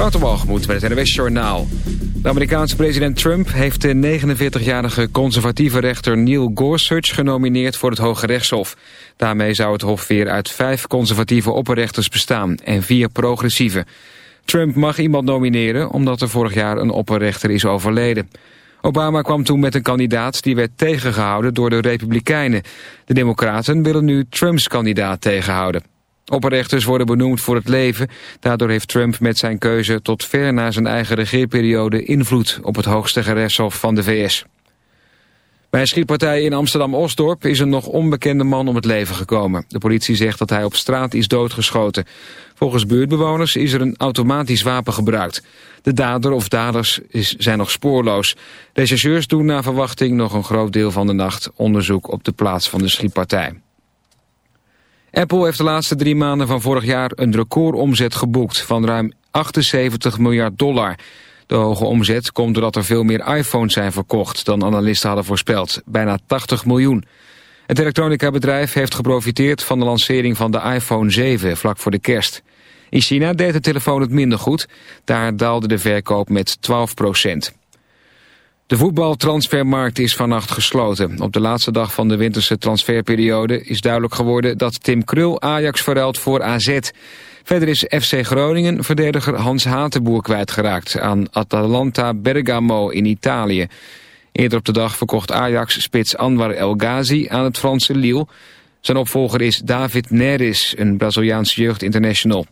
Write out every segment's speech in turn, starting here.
Waterwalgemoed met het NWS Journaal. De Amerikaanse president Trump heeft de 49-jarige conservatieve rechter Neil Gorsuch genomineerd voor het Hoge Rechtshof. Daarmee zou het hof weer uit vijf conservatieve opperrechters bestaan en vier progressieve. Trump mag iemand nomineren omdat er vorig jaar een opperrechter is overleden. Obama kwam toen met een kandidaat die werd tegengehouden door de Republikeinen. De Democraten willen nu Trumps kandidaat tegenhouden. Opperrechters worden benoemd voor het leven. Daardoor heeft Trump met zijn keuze tot ver na zijn eigen regeerperiode invloed op het hoogste gerechtshof van de VS. Bij een schietpartij in Amsterdam-Osdorp is een nog onbekende man om het leven gekomen. De politie zegt dat hij op straat is doodgeschoten. Volgens buurtbewoners is er een automatisch wapen gebruikt. De dader of daders is, zijn nog spoorloos. Rechercheurs doen na verwachting nog een groot deel van de nacht onderzoek op de plaats van de schietpartij. Apple heeft de laatste drie maanden van vorig jaar een recordomzet geboekt van ruim 78 miljard dollar. De hoge omzet komt doordat er veel meer iPhones zijn verkocht dan analisten hadden voorspeld, bijna 80 miljoen. Het elektronica-bedrijf heeft geprofiteerd van de lancering van de iPhone 7 vlak voor de kerst. In China deed de telefoon het minder goed, daar daalde de verkoop met 12 procent. De voetbaltransfermarkt is vannacht gesloten. Op de laatste dag van de winterse transferperiode is duidelijk geworden dat Tim Krul Ajax verruilt voor AZ. Verder is FC Groningen verdediger Hans Hatenboer kwijtgeraakt aan Atalanta Bergamo in Italië. Eerder op de dag verkocht Ajax-spits Anwar El Ghazi aan het Franse Lille. Zijn opvolger is David Neres, een Braziliaans jeugdinternational.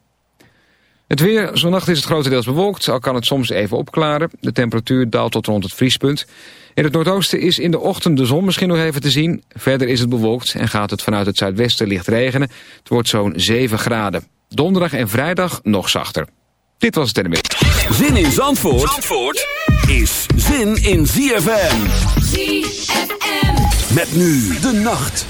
Het weer, zonnacht is het grotendeels bewolkt, al kan het soms even opklaren. De temperatuur daalt tot rond het vriespunt. In het noordoosten is in de ochtend de zon misschien nog even te zien. Verder is het bewolkt en gaat het vanuit het zuidwesten licht regenen. Het wordt zo'n 7 graden. Donderdag en vrijdag nog zachter. Dit was het NMW. Zin in Zandvoort, Zandvoort is zin in ZFM. ZFM. Met nu de nacht.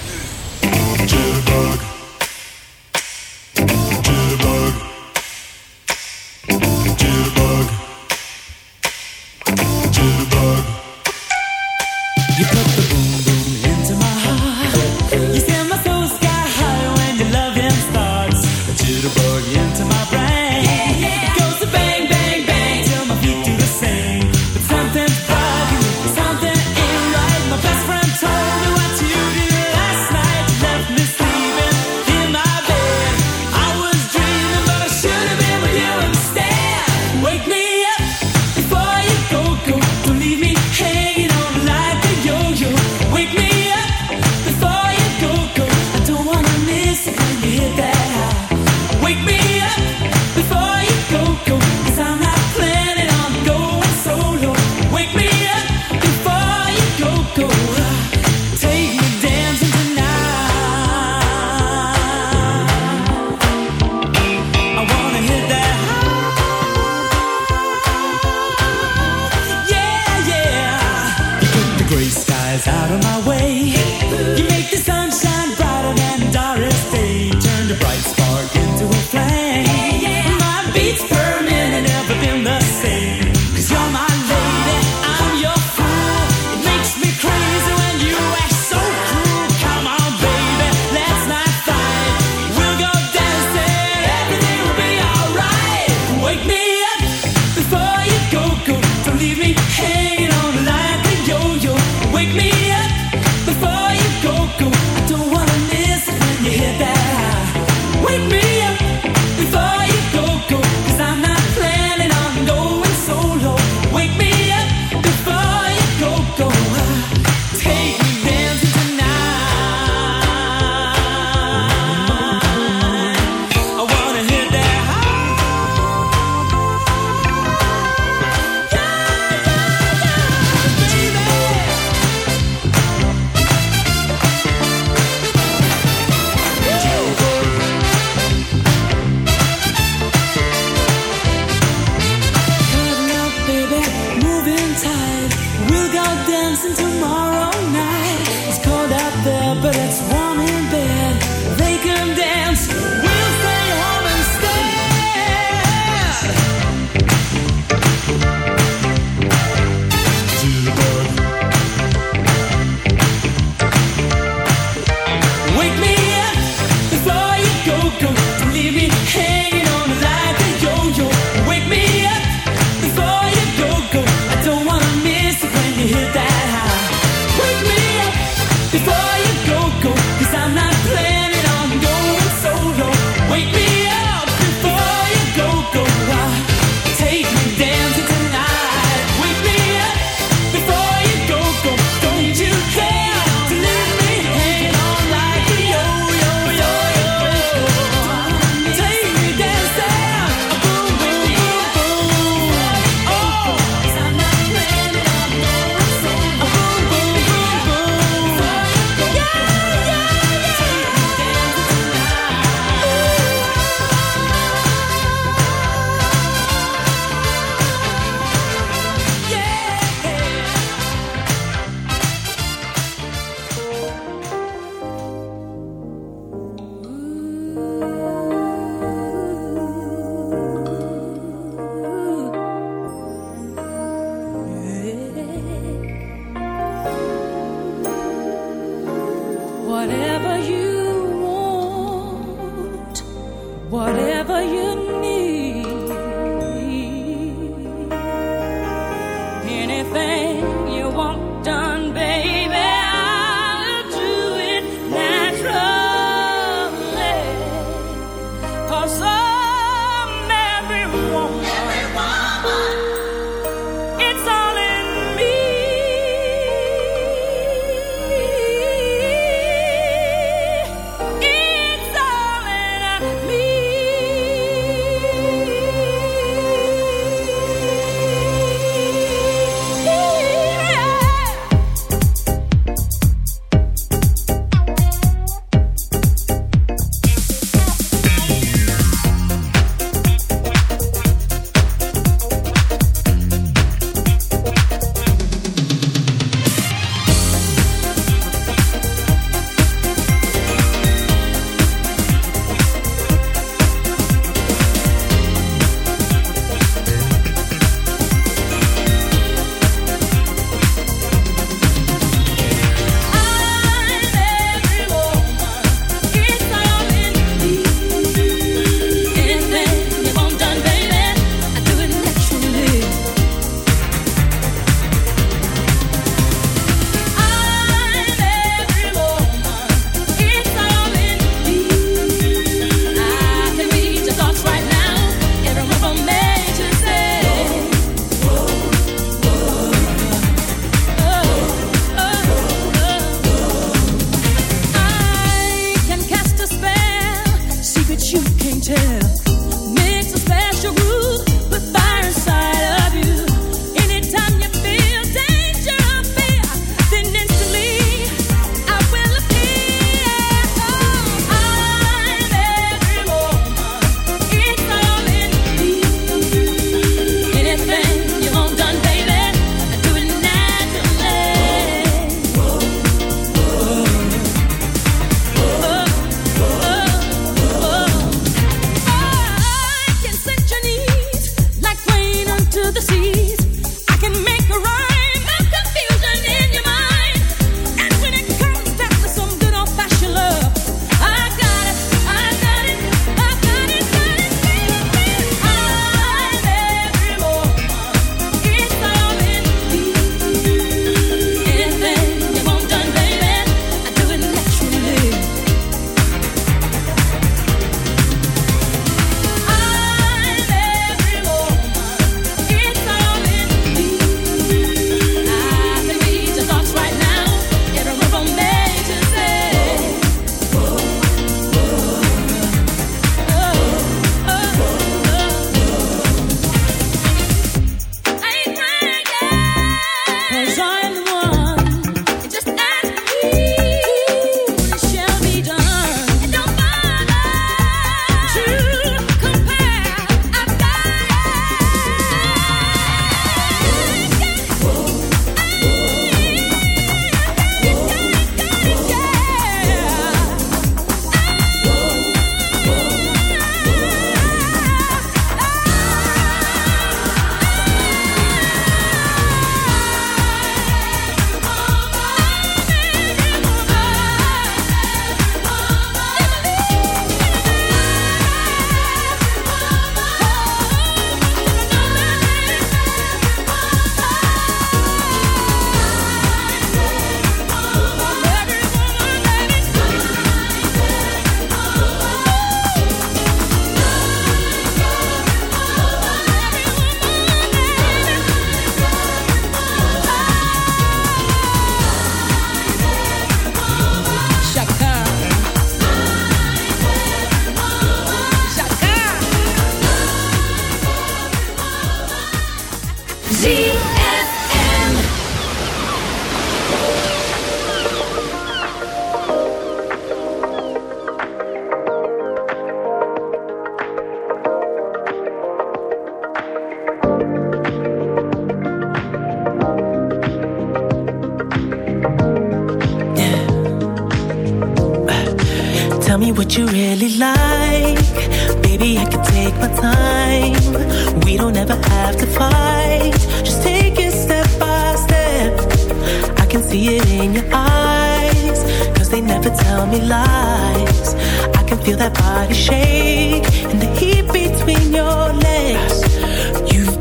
Wake me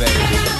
That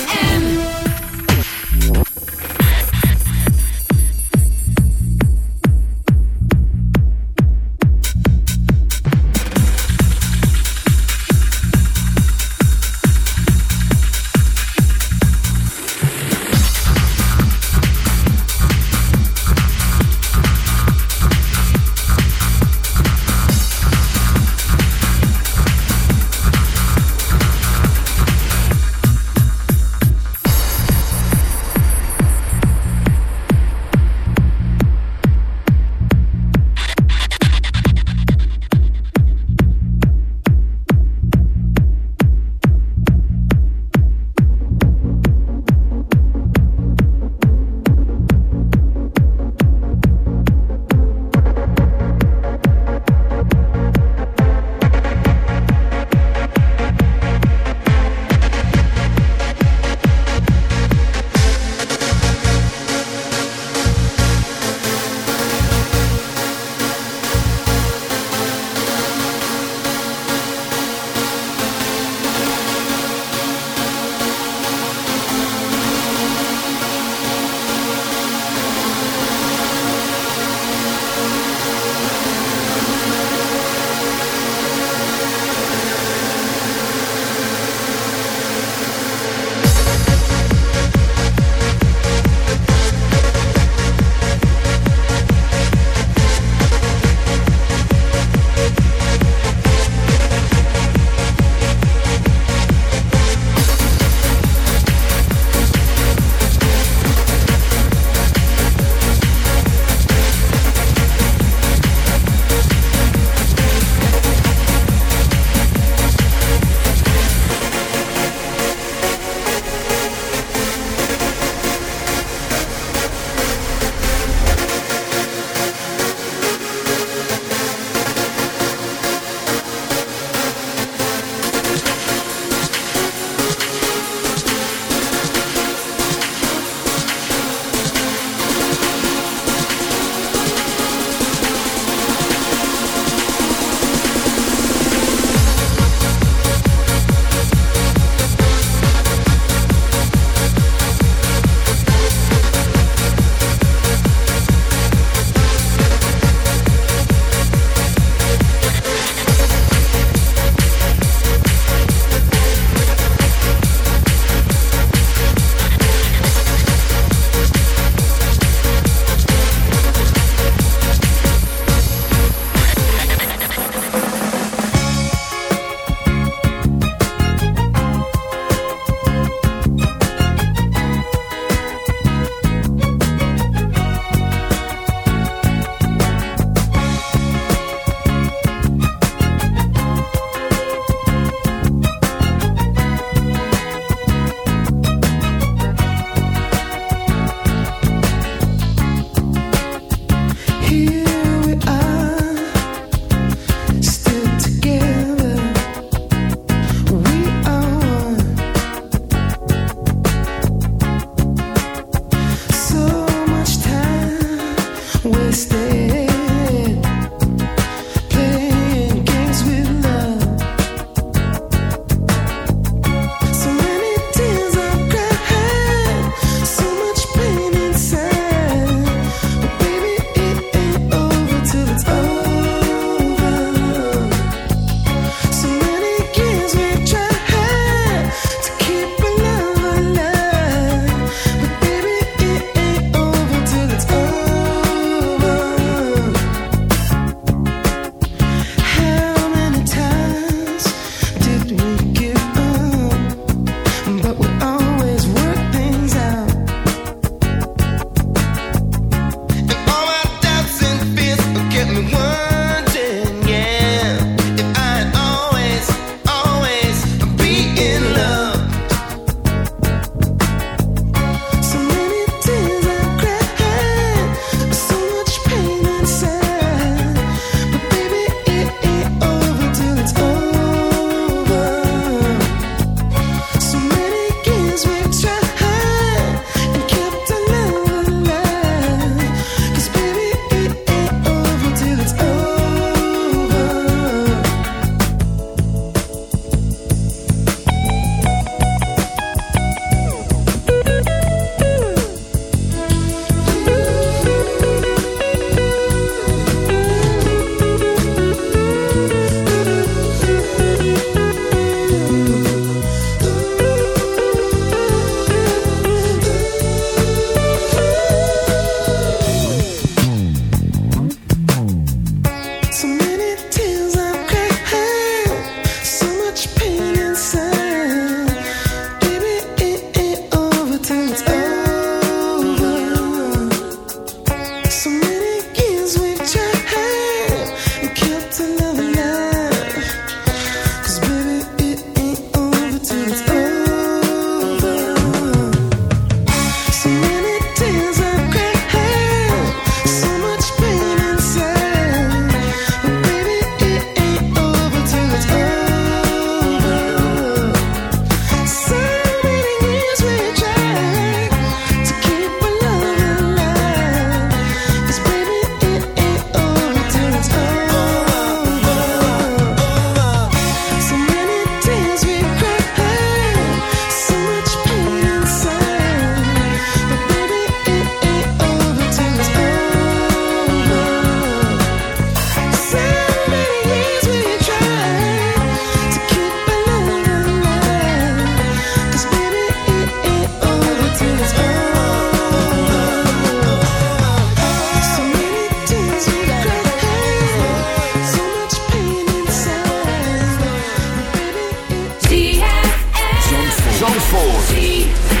four three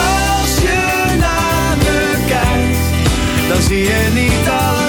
zie je niet alleen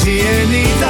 sirenita.